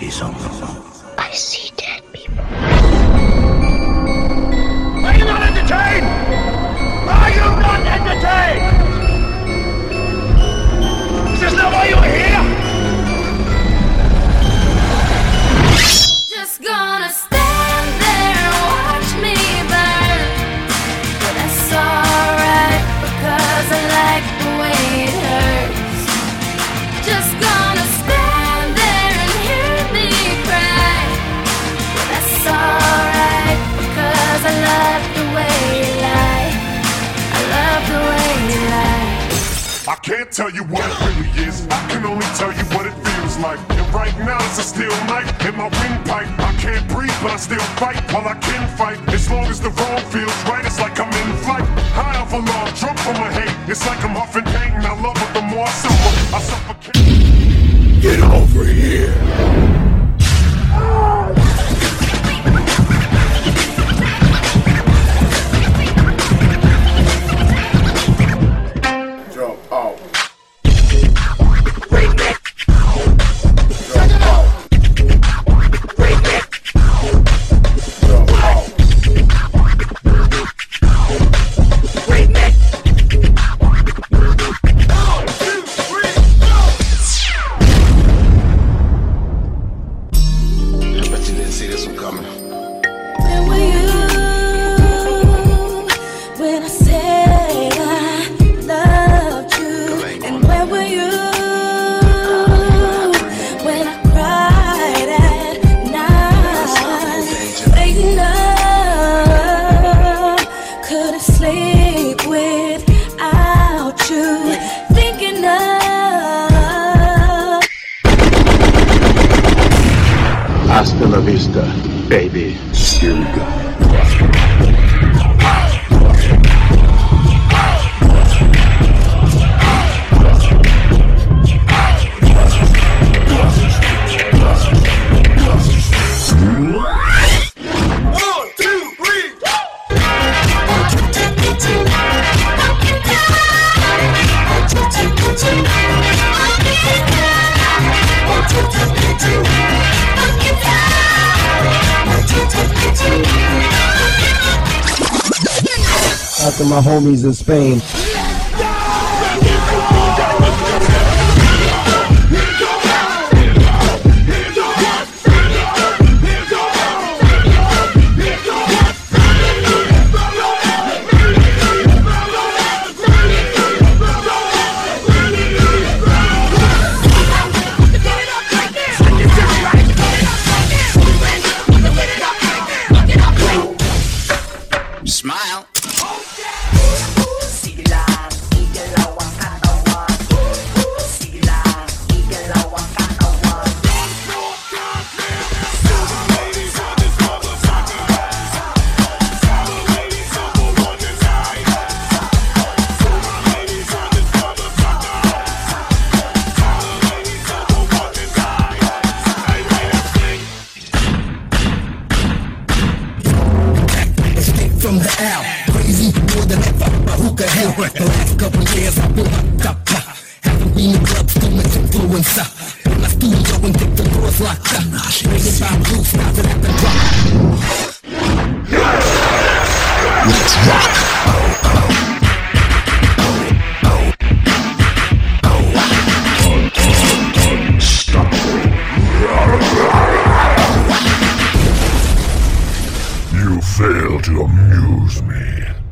Is on the move. I see dead people. Tell you what it really is. I can only tell you what it feels like. And right now it's a still night in my windpipe. I can't breathe, but I still fight while I can fight. As long as the wrong feels right, it's like I'm in flight. High off a log, drunk from my hate. It's like I'm huffing pain. I love it, the more I suffer, I suffocate. Get over here. Hasta la vista, baby. Here we go. Out to my homies in Spain. From the L. Crazy more than ever, but who could help? The last couple years I Haven't been in clubs, much influencer. In my studio and get the doors locked up. Rated by blue, stars that have to drop. Let's rock. Amuse me.